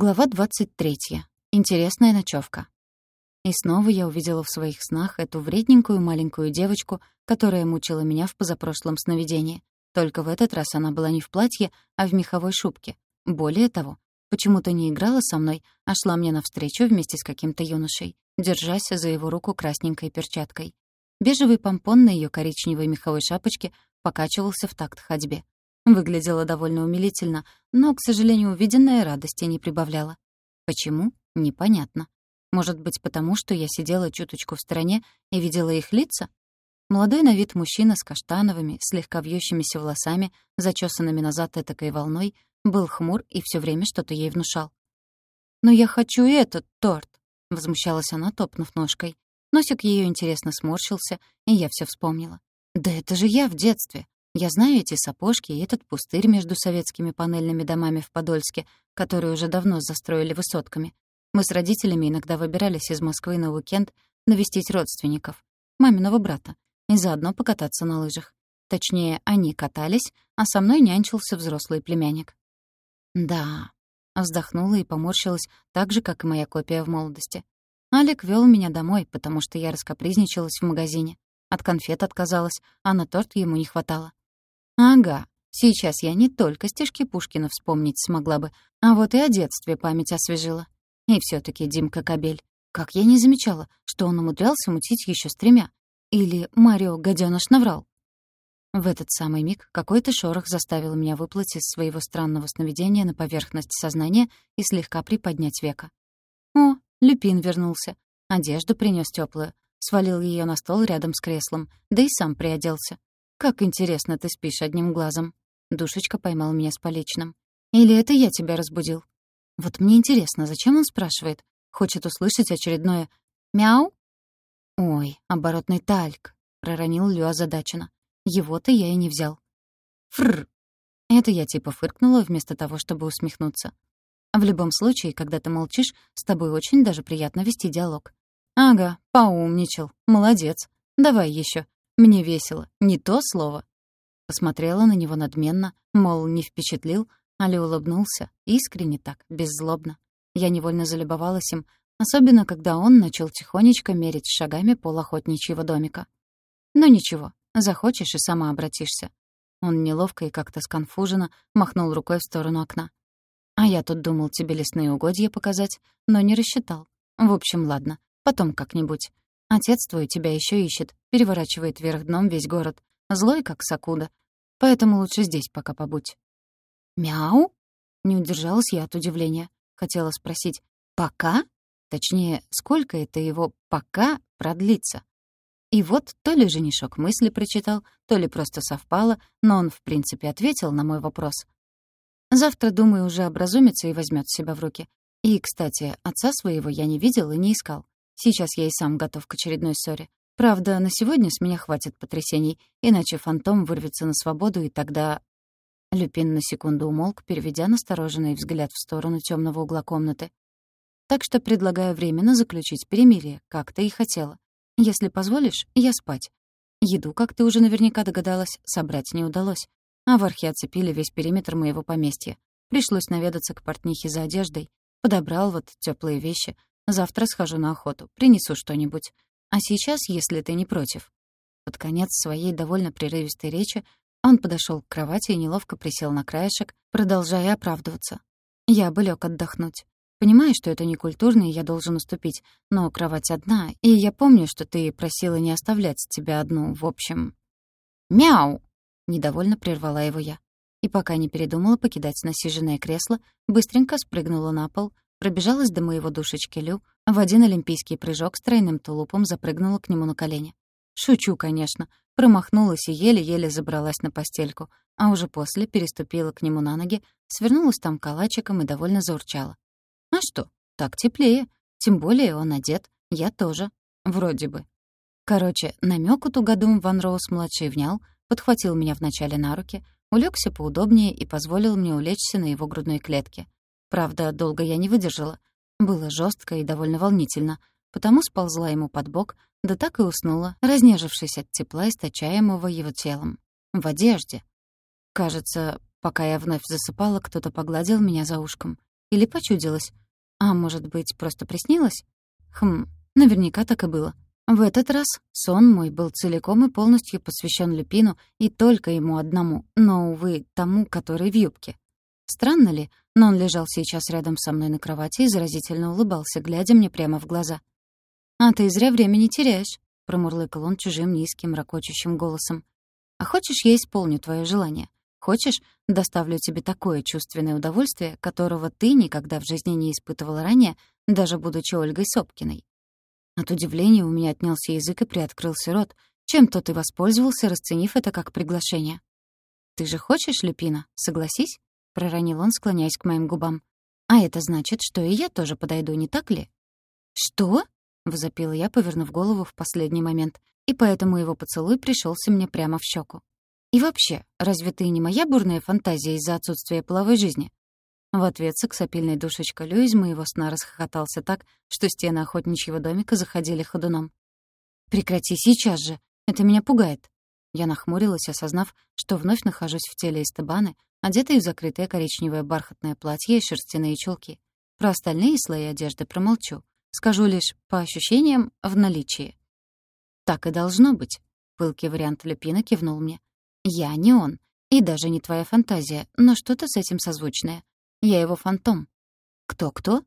Глава 23. Интересная ночевка. И снова я увидела в своих снах эту вредненькую маленькую девочку, которая мучила меня в позапрошлом сновидении. Только в этот раз она была не в платье, а в меховой шубке. Более того, почему-то не играла со мной, а шла мне навстречу вместе с каким-то юношей, держась за его руку красненькой перчаткой. Бежевый помпон на ее коричневой меховой шапочке покачивался в такт ходьбе. Выглядела довольно умилительно, но, к сожалению, увиденное радости не прибавляло. Почему? Непонятно. Может быть, потому что я сидела чуточку в стороне и видела их лица? Молодой на вид мужчина с каштановыми, слегка вьющимися волосами, зачесанными назад этакой волной, был хмур и все время что-то ей внушал. «Но я хочу этот торт!» — возмущалась она, топнув ножкой. Носик ее интересно сморщился, и я все вспомнила. «Да это же я в детстве! Я знаю эти сапожки и этот пустырь между советскими панельными домами в Подольске, которые уже давно застроили высотками. Мы с родителями иногда выбирались из Москвы на уикенд навестить родственников, маминого брата, и заодно покататься на лыжах. Точнее, они катались, а со мной нянчился взрослый племянник. «Да», — вздохнула и поморщилась так же, как и моя копия в молодости. Алик вел меня домой, потому что я раскопризничалась в магазине. От конфет отказалась, а на торт ему не хватало. Ага, сейчас я не только стишки Пушкина вспомнить смогла бы, а вот и о детстве память освежила. И все таки Димка Кобель. Как я не замечала, что он умудрялся мутить еще с тремя. Или Марио гадёныш наврал. В этот самый миг какой-то шорох заставил меня выплыть из своего странного сновидения на поверхность сознания и слегка приподнять века. О, Люпин вернулся. Одежду принес теплую, свалил ее на стол рядом с креслом, да и сам приоделся. «Как интересно ты спишь одним глазом». Душечка поймал меня с поличным. «Или это я тебя разбудил?» Вот мне интересно, зачем он спрашивает? Хочет услышать очередное «мяу»? «Ой, оборотный тальк», — проронил Лю озадаченно. «Его-то я и не взял». «Фррр». Это я типа фыркнула вместо того, чтобы усмехнуться. В любом случае, когда ты молчишь, с тобой очень даже приятно вести диалог. «Ага, поумничал. Молодец. Давай еще. Мне весело. Не то слово. Посмотрела на него надменно, мол, не впечатлил, Али улыбнулся, искренне так, беззлобно. Я невольно залюбовалась им, особенно когда он начал тихонечко мерить шагами пол охотничьего домика. Но «Ну ничего, захочешь и сама обратишься. Он неловко и как-то сконфуженно махнул рукой в сторону окна. А я тут думал тебе лесные угодья показать, но не рассчитал. В общем, ладно, потом как-нибудь. Отец твой тебя еще ищет, переворачивает вверх дном весь город. Злой, как Сакуда. Поэтому лучше здесь пока побудь». «Мяу?» Не удержалась я от удивления. Хотела спросить «пока?» Точнее, сколько это его «пока» продлится? И вот то ли женишок мысли прочитал, то ли просто совпало, но он, в принципе, ответил на мой вопрос. Завтра, думаю, уже образумится и возьмет себя в руки. И, кстати, отца своего я не видел и не искал. Сейчас я и сам готов к очередной ссоре. Правда, на сегодня с меня хватит потрясений, иначе фантом вырвется на свободу, и тогда... Люпин на секунду умолк, переведя настороженный взгляд в сторону темного угла комнаты. Так что предлагаю временно заключить перемирие, как ты и хотела. Если позволишь, я спать. Еду, как ты уже наверняка догадалась, собрать не удалось. А вархи оцепили весь периметр моего поместья. Пришлось наведаться к портнихе за одеждой. Подобрал вот теплые вещи, Завтра схожу на охоту, принесу что-нибудь. А сейчас, если ты не против». Под конец своей довольно прерывистой речи он подошел к кровати и неловко присел на краешек, продолжая оправдываться. «Я бы лег отдохнуть. Понимаю, что это некультурно, и я должен уступить, но кровать одна, и я помню, что ты просила не оставлять тебя одну, в общем...» «Мяу!» — недовольно прервала его я. И пока не передумала покидать насиженное кресло, быстренько спрыгнула на пол, Пробежалась до моего душечки Лю, в один олимпийский прыжок с тройным тулупом запрыгнула к нему на колени. Шучу, конечно. Промахнулась и еле-еле забралась на постельку, а уже после переступила к нему на ноги, свернулась там калачиком и довольно заурчала. А что, так теплее. Тем более он одет, я тоже. Вроде бы. Короче, намёку тугодум Ван Роуз-младший внял, подхватил меня вначале на руки, улегся поудобнее и позволил мне улечься на его грудной клетке — Правда, долго я не выдержала. Было жестко и довольно волнительно, потому сползла ему под бок, да так и уснула, разнежившись от тепла, источаемого его телом. В одежде. Кажется, пока я вновь засыпала, кто-то погладил меня за ушком. Или почудилось? А может быть, просто приснилось? Хм, наверняка так и было. В этот раз сон мой был целиком и полностью посвящен Люпину и только ему одному, но, увы, тому, который в юбке. Странно ли, но он лежал сейчас рядом со мной на кровати и заразительно улыбался, глядя мне прямо в глаза. «А ты зря времени теряешь», — промурлыкал он чужим низким, ракочущим голосом. «А хочешь, я исполню твое желание? Хочешь, доставлю тебе такое чувственное удовольствие, которого ты никогда в жизни не испытывала ранее, даже будучи Ольгой Сопкиной?» От удивления у меня отнялся язык и приоткрылся рот. Чем-то ты воспользовался, расценив это как приглашение. «Ты же хочешь, Люпина, согласись?» — проронил он, склоняясь к моим губам. «А это значит, что и я тоже подойду, не так ли?» «Что?» — возопила я, повернув голову в последний момент, и поэтому его поцелуй пришелся мне прямо в щеку. «И вообще, разве ты не моя бурная фантазия из-за отсутствия половой жизни?» В ответ сексапильный душечка Лю из моего сна расхохотался так, что стены охотничьего домика заходили ходуном. «Прекрати сейчас же! Это меня пугает!» Я нахмурилась, осознав, что вновь нахожусь в теле Эстебаны, одетой в закрытое коричневое бархатное платье и шерстяные чулки. Про остальные слои одежды промолчу. Скажу лишь, по ощущениям, в наличии. «Так и должно быть», — пылкий вариант Люпина кивнул мне. «Я не он. И даже не твоя фантазия, но что-то с этим созвучное. Я его фантом». «Кто-кто?»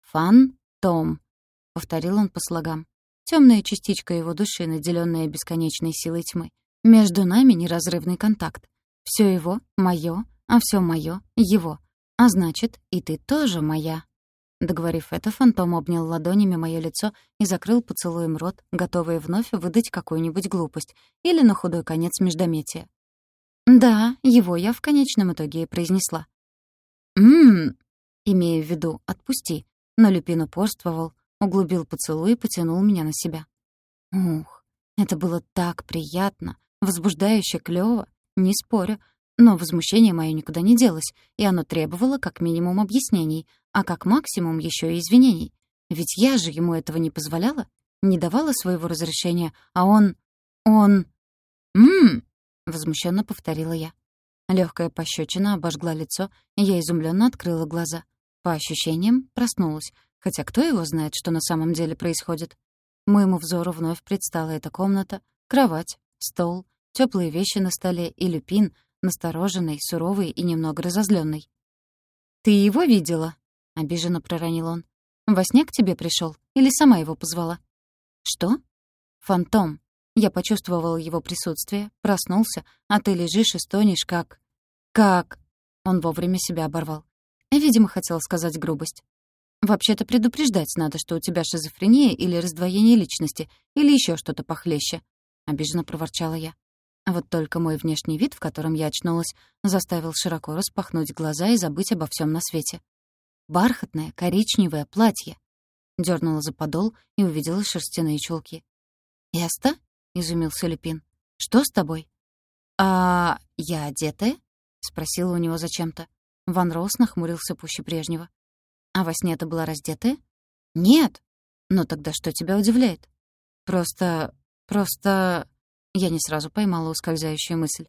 «Фантом», — повторил он по слогам. Темная частичка его души, наделенная бесконечной силой тьмы. Между нами неразрывный контакт. Все его — мое, а все мое — его. А значит, и ты тоже моя. Договорив это, фантом обнял ладонями мое лицо и закрыл поцелуем рот, готовый вновь выдать какую-нибудь глупость или на худой конец междометия. Да, его я в конечном итоге и произнесла. «М-м-м», имея в виду «отпусти», но Люпин упорствовал, углубил поцелуй и потянул меня на себя. Ух, это было так приятно, возбуждающе, клёво, не спорю, но возмущение мое никуда не делось, и оно требовало как минимум объяснений, а как максимум еще и извинений. Ведь я же ему этого не позволяла, не давала своего разрешения, а он... он... «М-м-м», возмущенно повторила я. Легкая пощечина обожгла лицо, и я изумленно открыла глаза. По ощущениям, проснулась, хотя кто его знает, что на самом деле происходит. Моему взору вновь предстала эта комната, кровать, стол, теплые вещи на столе и люпин, настороженный, суровый и немного разозленный. «Ты его видела?» — обиженно проронил он. «Во сне к тебе пришел или сама его позвала?» «Что?» «Фантом. Я почувствовал его присутствие, проснулся, а ты лежишь и стонешь, как... Как... Он вовремя себя оборвал. Видимо, хотел сказать грубость. «Вообще-то предупреждать надо, что у тебя шизофрения или раздвоение личности, или еще что-то похлеще», — обиженно проворчала я. А вот только мой внешний вид, в котором я очнулась, заставил широко распахнуть глаза и забыть обо всем на свете. Бархатное, коричневое платье. Дёрнула за подол и увидела шерстяные чулки. «Эста?» — изумился Люпин. «Что с тобой?» «А я одетая?» — спросила у него зачем-то. Ван Роуз нахмурился пуще прежнего. «А во сне ты была раздетая?» «Нет!» «Ну тогда что тебя удивляет?» «Просто... просто...» Я не сразу поймала ускользающую мысль.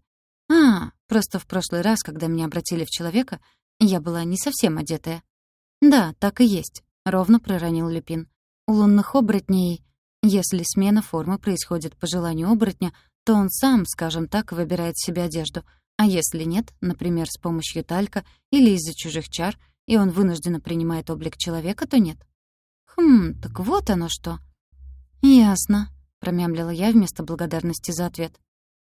«А, просто в прошлый раз, когда меня обратили в человека, я была не совсем одетая». «Да, так и есть», — ровно проронил Люпин. «У лунных оборотней если смена формы происходит по желанию оборотня, то он сам, скажем так, выбирает себе одежду, а если нет, например, с помощью талька или из-за чужих чар, и он вынужденно принимает облик человека, то нет. «Хм, так вот оно что». «Ясно», — промямлила я вместо благодарности за ответ.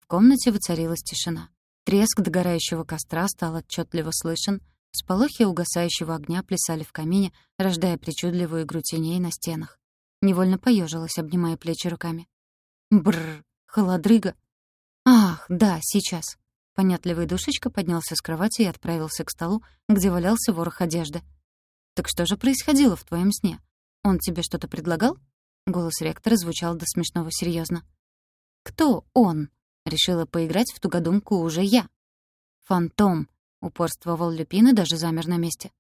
В комнате воцарилась тишина. Треск догорающего костра стал отчетливо слышен, всполохи угасающего огня плясали в камине, рождая причудливую игру теней на стенах. Невольно поежилась, обнимая плечи руками. Бррр, холодрыга. Ах, да, сейчас. Понятливый душечка поднялся с кровати и отправился к столу, где валялся ворох одежды. «Так что же происходило в твоем сне? Он тебе что-то предлагал?» Голос ректора звучал до смешного серьезно. «Кто он?» — решила поиграть в тугодумку уже я. «Фантом», — упорствовал Люпин и даже замер на месте.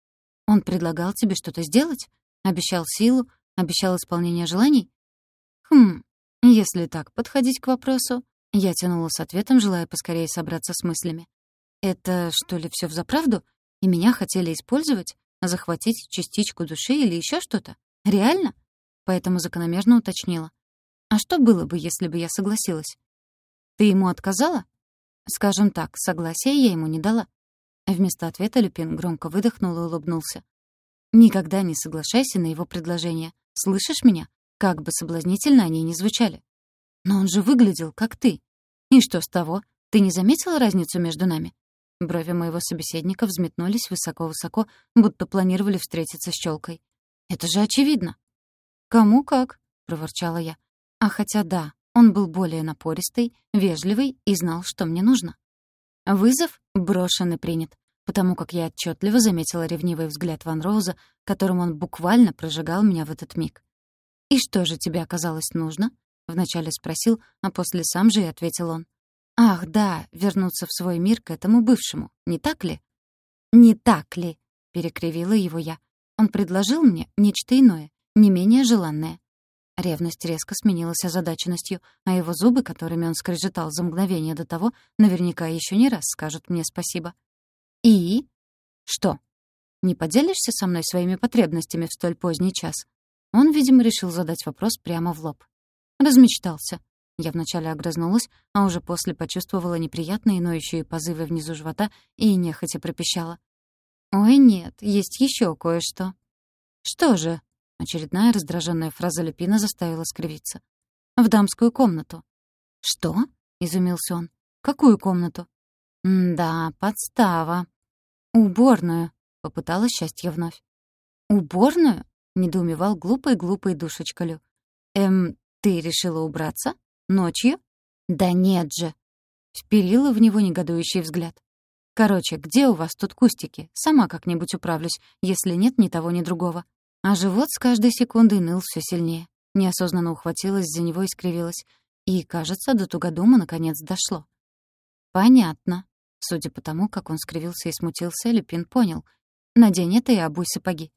«Он предлагал тебе что-то сделать? Обещал силу, Обещал исполнение желаний? Хм, если так подходить к вопросу, я тянула с ответом, желая поскорее собраться с мыслями. Это что ли все взаправду? И меня хотели использовать? Захватить частичку души или еще что-то? Реально? Поэтому закономерно уточнила. А что было бы, если бы я согласилась? Ты ему отказала? Скажем так, согласия я ему не дала. Вместо ответа Люпин громко выдохнул и улыбнулся. Никогда не соглашайся на его предложение. Слышишь меня? Как бы соблазнительно они ни звучали. Но он же выглядел, как ты. И что с того? Ты не заметила разницу между нами? Брови моего собеседника взметнулись высоко-высоко, будто планировали встретиться с челкой. Это же очевидно. «Кому как?» — проворчала я. А хотя да, он был более напористый, вежливый и знал, что мне нужно. Вызов брошен и принят, потому как я отчетливо заметила ревнивый взгляд Ван Роуза, которым он буквально прожигал меня в этот миг. «И что же тебе оказалось нужно?» — вначале спросил, а после сам же и ответил он. «Ах, да, вернуться в свой мир к этому бывшему, не так ли?» «Не так ли?» — перекривила его я. Он предложил мне нечто иное, не менее желанное. Ревность резко сменилась озадаченностью, а его зубы, которыми он скрежетал за мгновение до того, наверняка еще не раз скажут мне спасибо. «И?» «Что?» «Не поделишься со мной своими потребностями в столь поздний час?» Он, видимо, решил задать вопрос прямо в лоб. Размечтался. Я вначале огрызнулась, а уже после почувствовала неприятные ноющие позывы внизу живота и нехотя пропищала. «Ой, нет, есть еще кое-что». «Что же?» Очередная раздраженная фраза Люпина заставила скривиться. «В дамскую комнату». «Что?» — изумился он. «Какую комнату?» «Да, подстава». «Уборную», — попыталась счастье вновь. «Уборную?» — недоумевал глупый-глупый душечка Лю. «Эм, ты решила убраться? Ночью?» «Да нет же!» — вперила в него негодующий взгляд. «Короче, где у вас тут кустики? Сама как-нибудь управлюсь, если нет ни того, ни другого». А живот с каждой секундой ныл все сильнее. Неосознанно ухватилась за него и скривилась. И, кажется, до тугодума наконец дошло. «Понятно». Судя по тому, как он скривился и смутился, Люпин понял. «Надень это и обуй сапоги».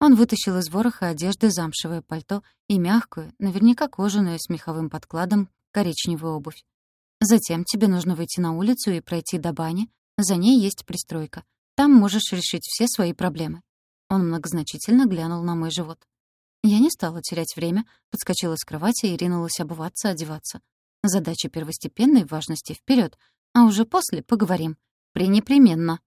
Он вытащил из вороха одежды замшевое пальто и мягкую, наверняка кожаную с меховым подкладом, коричневую обувь. Затем тебе нужно выйти на улицу и пройти до бани. За ней есть пристройка. Там можешь решить все свои проблемы. Он многозначительно глянул на мой живот. Я не стала терять время, подскочила с кровати и ринулась обуваться, одеваться. Задача первостепенной важности вперед, а уже после поговорим. Пренепременно.